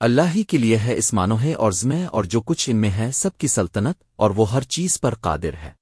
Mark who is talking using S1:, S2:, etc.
S1: اللہ ہی کے لیے ہے اس مانو اور زمے اور جو کچھ ان میں ہے سب کی سلطنت اور وہ ہر چیز پر قادر ہے۔